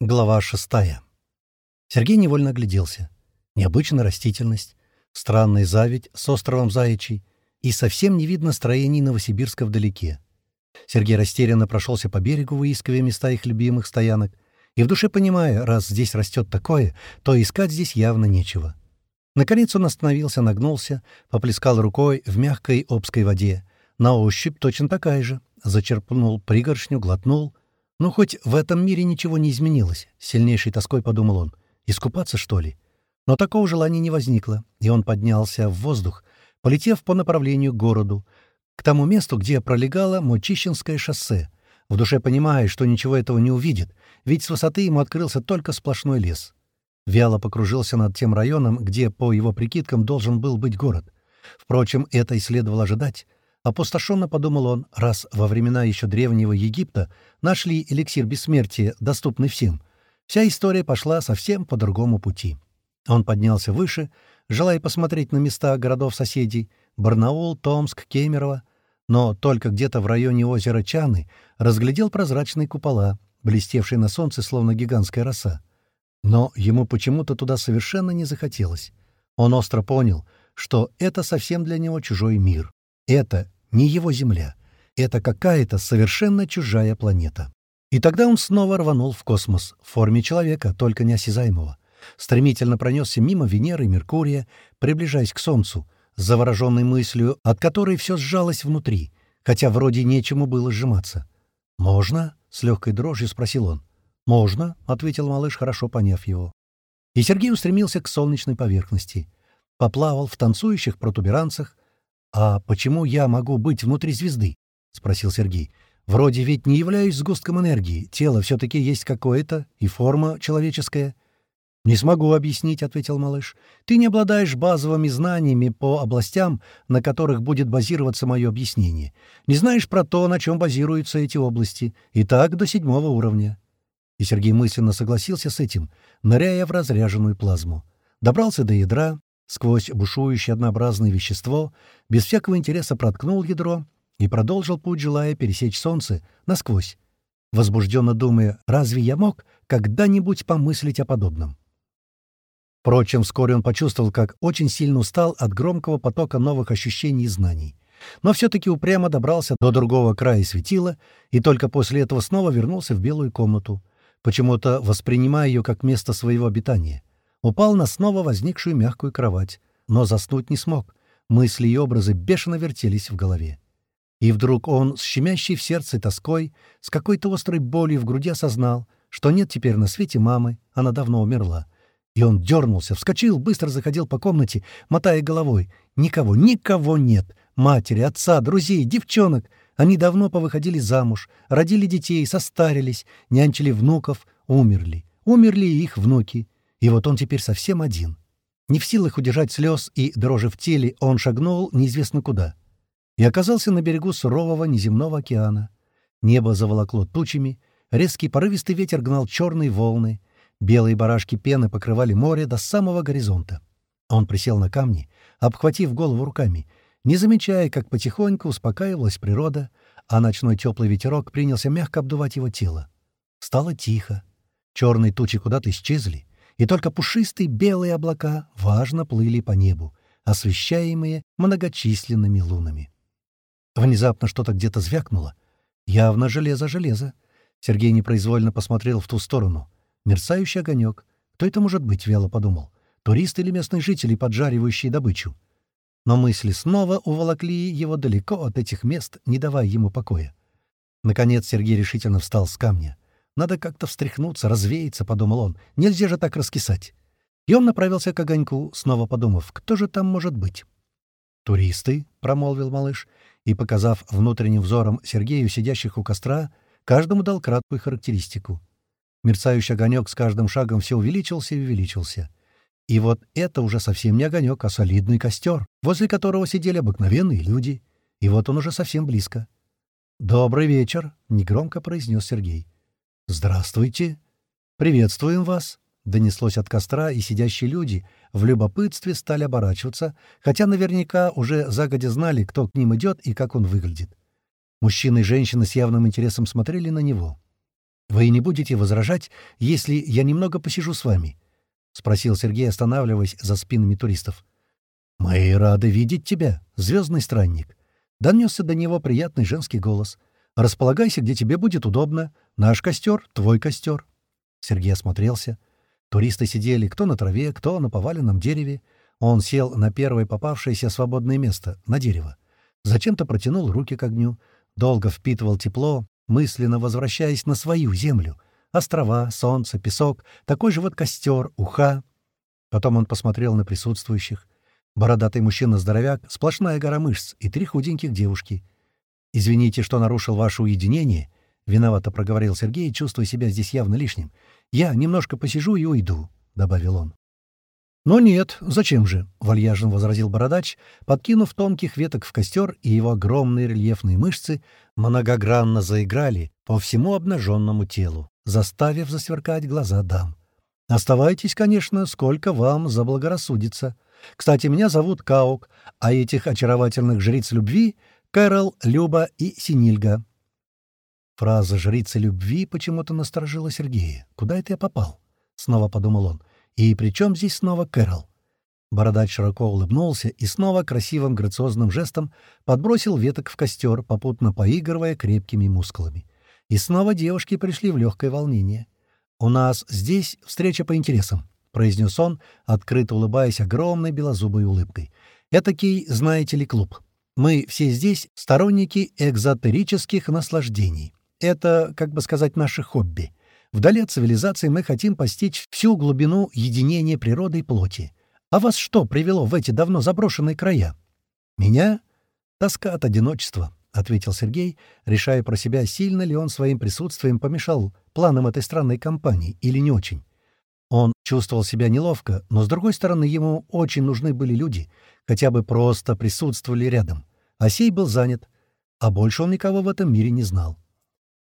Глава шестая. Сергей невольно огляделся. Необычная растительность, странный заведь с островом Заячий, и совсем не видно строений Новосибирска вдалеке. Сергей растерянно прошелся по берегу, выискивая места их любимых стоянок, и в душе понимая, раз здесь растет такое, то искать здесь явно нечего. Наконец он остановился, нагнулся, поплескал рукой в мягкой обской воде. На ощупь точно такая же. Зачерпнул пригоршню, глотнул — ну, хоть в этом мире ничего не изменилось, — сильнейшей тоской подумал он. Искупаться, что ли? Но такого желания не возникло, и он поднялся в воздух, полетев по направлению к городу, к тому месту, где пролегало Мочищенское шоссе, в душе понимая, что ничего этого не увидит, ведь с высоты ему открылся только сплошной лес. Вяло покружился над тем районом, где, по его прикидкам, должен был быть город. Впрочем, это и следовало ожидать. Опустошенно подумал он, раз во времена еще древнего Египта нашли эликсир бессмертия, доступный всем. Вся история пошла совсем по другому пути. Он поднялся выше, желая посмотреть на места городов-соседей — Барнаул, Томск, Кемерово, но только где-то в районе озера Чаны разглядел прозрачные купола, блестевшие на солнце, словно гигантская роса. Но ему почему-то туда совершенно не захотелось. Он остро понял, что это совсем для него чужой мир. Это не его Земля. Это какая-то совершенно чужая планета. И тогда он снова рванул в космос, в форме человека, только неосязаемого. Стремительно пронесся мимо Венеры и Меркурия, приближаясь к Солнцу, завороженной мыслью, от которой все сжалось внутри, хотя вроде нечему было сжиматься. «Можно?» — с легкой дрожью спросил он. «Можно», — ответил малыш, хорошо поняв его. И Сергей устремился к солнечной поверхности. Поплавал в танцующих протуберанцах, «А почему я могу быть внутри звезды?» — спросил Сергей. «Вроде ведь не являюсь сгустком энергии. Тело все-таки есть какое-то, и форма человеческая». «Не смогу объяснить», — ответил малыш. «Ты не обладаешь базовыми знаниями по областям, на которых будет базироваться мое объяснение. Не знаешь про то, на чем базируются эти области. И так до седьмого уровня». И Сергей мысленно согласился с этим, ныряя в разряженную плазму. Добрался до ядра, сквозь бушующее однообразное вещество, без всякого интереса проткнул ядро и продолжил путь, желая пересечь солнце насквозь, возбужденно думая, разве я мог когда-нибудь помыслить о подобном? Впрочем, вскоре он почувствовал, как очень сильно устал от громкого потока новых ощущений и знаний. Но все-таки упрямо добрался до другого края светила и только после этого снова вернулся в белую комнату, почему-то воспринимая ее как место своего обитания упал на снова возникшую мягкую кровать, но заснуть не смог. Мысли и образы бешено вертелись в голове. И вдруг он, с щемящей в сердце тоской, с какой-то острой болью в груди осознал, что нет теперь на свете мамы, она давно умерла. И он дернулся, вскочил, быстро заходил по комнате, мотая головой. Никого, никого нет. Матери, отца, друзей, девчонок. Они давно повыходили замуж, родили детей, состарились, нянчили внуков, умерли. Умерли и их внуки. И вот он теперь совсем один. Не в силах удержать слез и дрожи в теле, он шагнул неизвестно куда. И оказался на берегу сурового неземного океана. Небо заволокло тучами, резкий порывистый ветер гнал черные волны, белые барашки пены покрывали море до самого горизонта. Он присел на камни, обхватив голову руками, не замечая, как потихоньку успокаивалась природа, а ночной теплый ветерок принялся мягко обдувать его тело. Стало тихо. Черные тучи куда-то исчезли, и только пушистые белые облака важно плыли по небу, освещаемые многочисленными лунами. Внезапно что-то где-то звякнуло. Явно железо-железо. Сергей непроизвольно посмотрел в ту сторону. Мерцающий огонек. Кто это может быть, вяло подумал. Туристы или местные жители, поджаривающие добычу. Но мысли снова уволокли его далеко от этих мест, не давая ему покоя. Наконец Сергей решительно встал с камня. Надо как-то встряхнуться, развеяться, — подумал он. Нельзя же так раскисать. И он направился к огоньку, снова подумав, кто же там может быть. «Туристы», — промолвил малыш, и, показав внутренним взором Сергею, сидящих у костра, каждому дал краткую характеристику. Мерцающий огонек с каждым шагом все увеличился и увеличился. И вот это уже совсем не огонек, а солидный костер, возле которого сидели обыкновенные люди. И вот он уже совсем близко. «Добрый вечер», — негромко произнес Сергей. «Здравствуйте! Приветствуем вас!» — донеслось от костра, и сидящие люди в любопытстве стали оборачиваться, хотя наверняка уже загодя знали, кто к ним идет и как он выглядит. Мужчины и женщины с явным интересом смотрели на него. «Вы не будете возражать, если я немного посижу с вами?» — спросил Сергей, останавливаясь за спинами туристов. «Мы рады видеть тебя, звездный странник». Донесся до него приятный женский голос. «Располагайся, где тебе будет удобно. Наш костер — твой костер». Сергей осмотрелся. Туристы сидели кто на траве, кто на поваленном дереве. Он сел на первое попавшееся свободное место, на дерево. Зачем-то протянул руки к огню, долго впитывал тепло, мысленно возвращаясь на свою землю. Острова, солнце, песок, такой же вот костер, уха. Потом он посмотрел на присутствующих. Бородатый мужчина-здоровяк, сплошная гора мышц и три худеньких девушки. «Извините, что нарушил ваше уединение», — виновато проговорил Сергей, чувствуя себя здесь явно лишним. «Я немножко посижу и уйду», — добавил он. «Но нет, зачем же?» — вальяжно возразил бородач, подкинув тонких веток в костер, и его огромные рельефные мышцы многогранно заиграли по всему обнаженному телу, заставив засверкать глаза дам. «Оставайтесь, конечно, сколько вам заблагорассудится. Кстати, меня зовут Каук, а этих очаровательных жриц любви — Кэрол, Люба и Синильга». Фраза «жрица любви» почему-то насторожила Сергея. «Куда это я попал?» — снова подумал он. «И при чем здесь снова Кэрол?» Бородач широко улыбнулся и снова красивым грациозным жестом подбросил веток в костер, попутно поигрывая крепкими мускулами. И снова девушки пришли в легкое волнение. «У нас здесь встреча по интересам», — произнес он, открыто улыбаясь огромной белозубой улыбкой. «Этакий, знаете ли, клуб. Мы все здесь сторонники экзотерических наслаждений. Это, как бы сказать, наше хобби. Вдали от цивилизации мы хотим постичь всю глубину единения природы и плоти. А вас что привело в эти давно заброшенные края? Меня? Тоска от одиночества, — ответил Сергей, решая про себя, сильно ли он своим присутствием помешал планам этой странной компании или не очень. Он чувствовал себя неловко, но, с другой стороны, ему очень нужны были люди, хотя бы просто присутствовали рядом. А был занят, а больше он никого в этом мире не знал.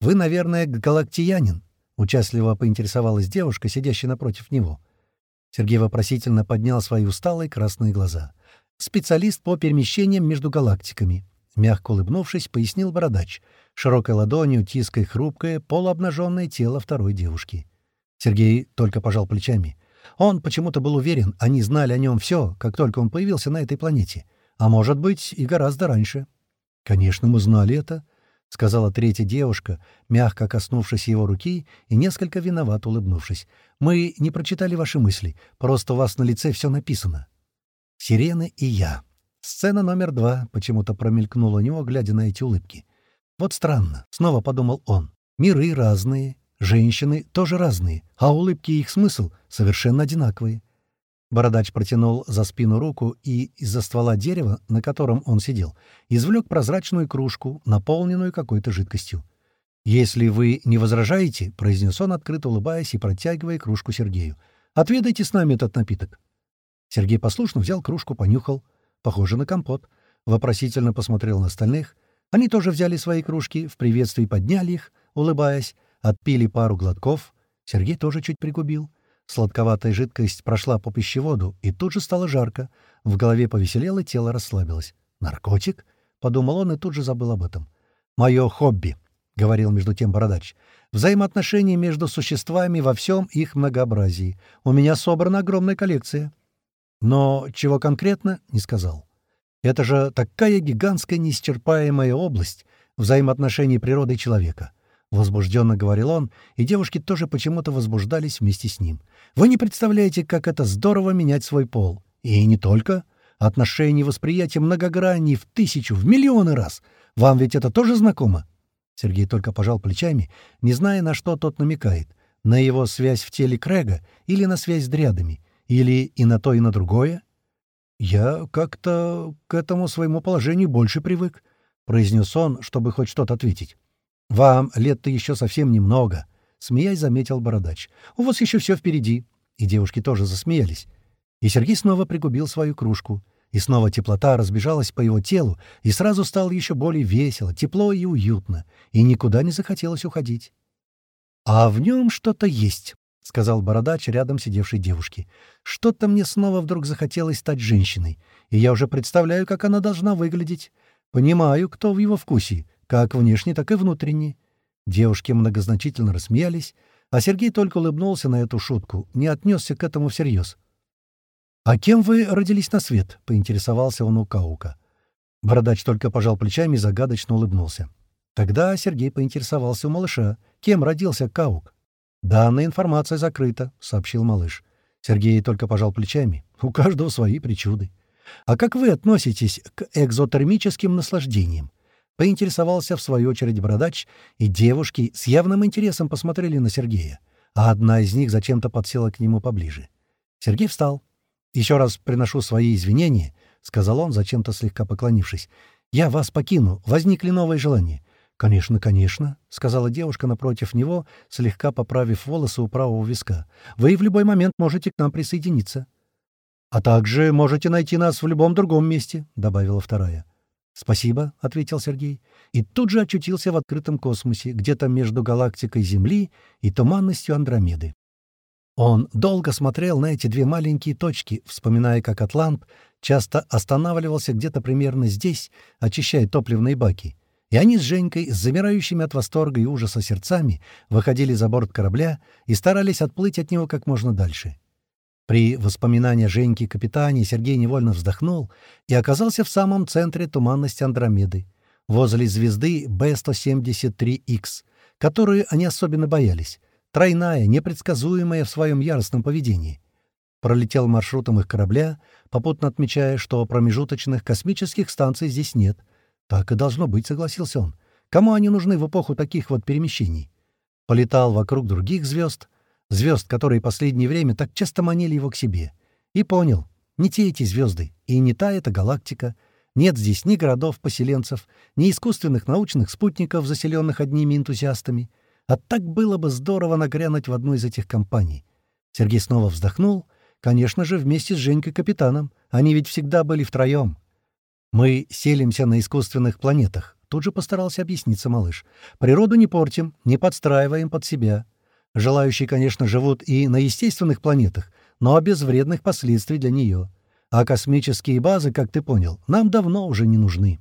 «Вы, наверное, галактиянин», — участливо поинтересовалась девушка, сидящая напротив него. Сергей вопросительно поднял свои усталые красные глаза. «Специалист по перемещениям между галактиками», — мягко улыбнувшись, пояснил бородач, широкой ладонью тиская хрупкое, полуобнаженное тело второй девушки. Сергей только пожал плечами. Он почему-то был уверен, они знали о нем все, как только он появился на этой планете. А может быть, и гораздо раньше. «Конечно, мы знали это», — сказала третья девушка, мягко коснувшись его руки и несколько виноват улыбнувшись. «Мы не прочитали ваши мысли, просто у вас на лице все написано». «Сирены и я». Сцена номер два почему-то промелькнула у него, глядя на эти улыбки. «Вот странно», — снова подумал он. «Миры разные, женщины тоже разные, а улыбки и их смысл совершенно одинаковые». Бородач протянул за спину руку и из-за ствола дерева, на котором он сидел, извлек прозрачную кружку, наполненную какой-то жидкостью. «Если вы не возражаете», — произнес он, открыто улыбаясь и протягивая кружку Сергею, — «отведайте с нами этот напиток». Сергей послушно взял кружку, понюхал. Похоже на компот. Вопросительно посмотрел на остальных. Они тоже взяли свои кружки, в приветствии подняли их, улыбаясь, отпили пару глотков. Сергей тоже чуть пригубил. Сладковатая жидкость прошла по пищеводу, и тут же стало жарко. В голове повеселело, тело расслабилось. «Наркотик?» — подумал он и тут же забыл об этом. «Мое хобби», — говорил между тем бородач. «Взаимоотношения между существами во всем их многообразии. У меня собрана огромная коллекция». Но чего конкретно — не сказал. Это же такая гигантская неисчерпаемая область взаимоотношений природы и человека — Возбужденно говорил он, и девушки тоже почему-то возбуждались вместе с ним. «Вы не представляете, как это здорово менять свой пол. И не только. Отношения и восприятие многогранней в тысячу, в миллионы раз. Вам ведь это тоже знакомо?» Сергей только пожал плечами, не зная, на что тот намекает. На его связь в теле Крэга или на связь с дрядами? Или и на то, и на другое? «Я как-то к этому своему положению больше привык», — произнес он, чтобы хоть что-то ответить. «Вам лет-то еще совсем немного», — смеясь заметил бородач. «У вас еще все впереди». И девушки тоже засмеялись. И Сергей снова пригубил свою кружку. И снова теплота разбежалась по его телу, и сразу стало еще более весело, тепло и уютно, и никуда не захотелось уходить. «А в нем что-то есть», — сказал бородач рядом сидевшей девушке. «Что-то мне снова вдруг захотелось стать женщиной, и я уже представляю, как она должна выглядеть. Понимаю, кто в его вкусе, как внешне, так и внутренне. Девушки многозначительно рассмеялись, а Сергей только улыбнулся на эту шутку, не отнесся к этому всерьез. «А кем вы родились на свет?» — поинтересовался он у Каука. Бородач только пожал плечами и загадочно улыбнулся. Тогда Сергей поинтересовался у малыша, кем родился Каук. «Данная информация закрыта», — сообщил малыш. Сергей только пожал плечами. «У каждого свои причуды». «А как вы относитесь к экзотермическим наслаждениям?» Поинтересовался в свою очередь бородач, и девушки с явным интересом посмотрели на Сергея, а одна из них зачем-то подсела к нему поближе. Сергей встал. «Еще раз приношу свои извинения», — сказал он, зачем-то слегка поклонившись. «Я вас покину. Возникли новые желания. «Конечно, конечно», — сказала девушка напротив него, слегка поправив волосы у правого виска. «Вы в любой момент можете к нам присоединиться». «А также можете найти нас в любом другом месте», — добавила вторая. «Спасибо», — ответил Сергей, и тут же очутился в открытом космосе, где-то между галактикой Земли и туманностью Андромеды. Он долго смотрел на эти две маленькие точки, вспоминая, как Атлант часто останавливался где-то примерно здесь, очищая топливные баки — и они с Женькой, с замирающими от восторга и ужаса сердцами, выходили за борт корабля и старались отплыть от него как можно дальше. При воспоминании Женьки капитане Сергей невольно вздохнул и оказался в самом центре туманности Андромеды, возле звезды B173X, которую они особенно боялись, тройная, непредсказуемая в своем яростном поведении. Пролетел маршрутом их корабля, попутно отмечая, что промежуточных космических станций здесь нет — «Так и должно быть», — согласился он. «Кому они нужны в эпоху таких вот перемещений?» Полетал вокруг других звезд, звезд, которые последнее время так часто манили его к себе. И понял, не те эти звезды, и не та эта галактика. Нет здесь ни городов-поселенцев, ни искусственных научных спутников, заселенных одними энтузиастами. А так было бы здорово нагрянуть в одну из этих компаний. Сергей снова вздохнул, конечно же, вместе с Женькой-капитаном. Они ведь всегда были втроем. «Мы селимся на искусственных планетах», — тут же постарался объясниться малыш. «Природу не портим, не подстраиваем под себя. Желающие, конечно, живут и на естественных планетах, но без вредных последствий для нее. А космические базы, как ты понял, нам давно уже не нужны».